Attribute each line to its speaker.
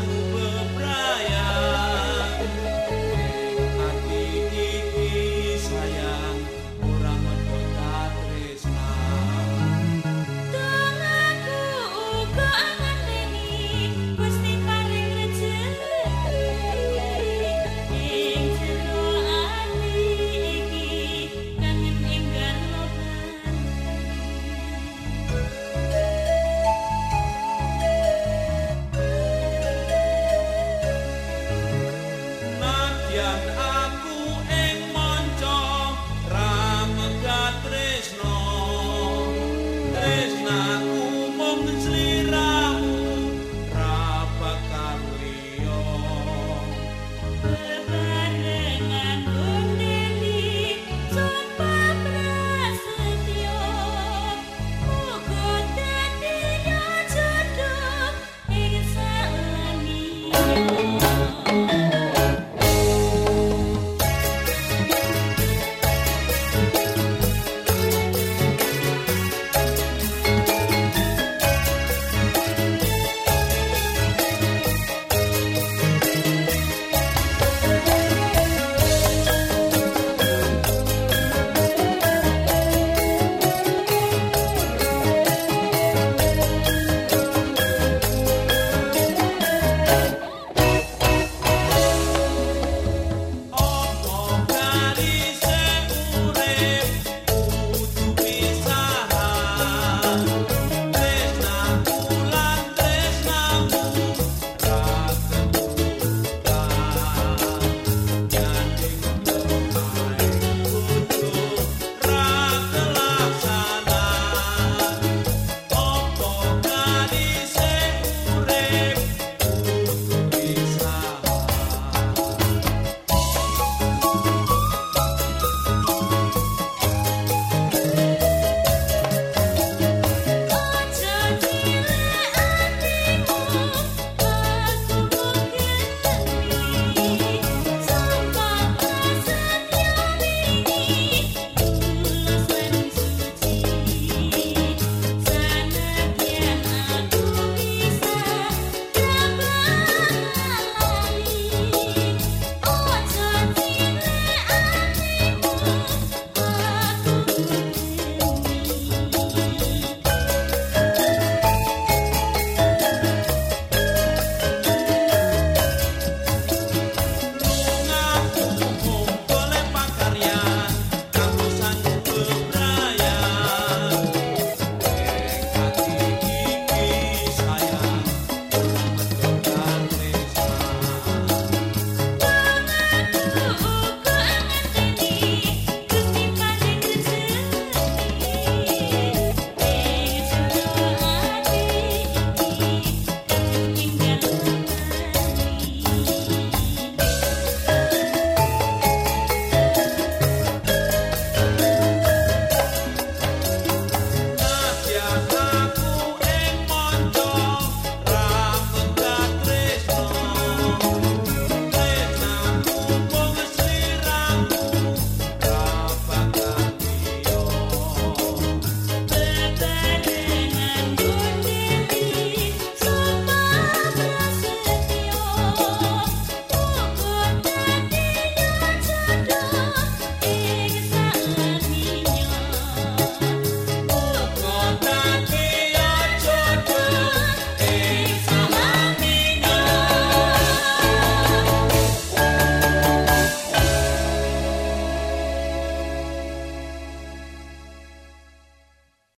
Speaker 1: Sen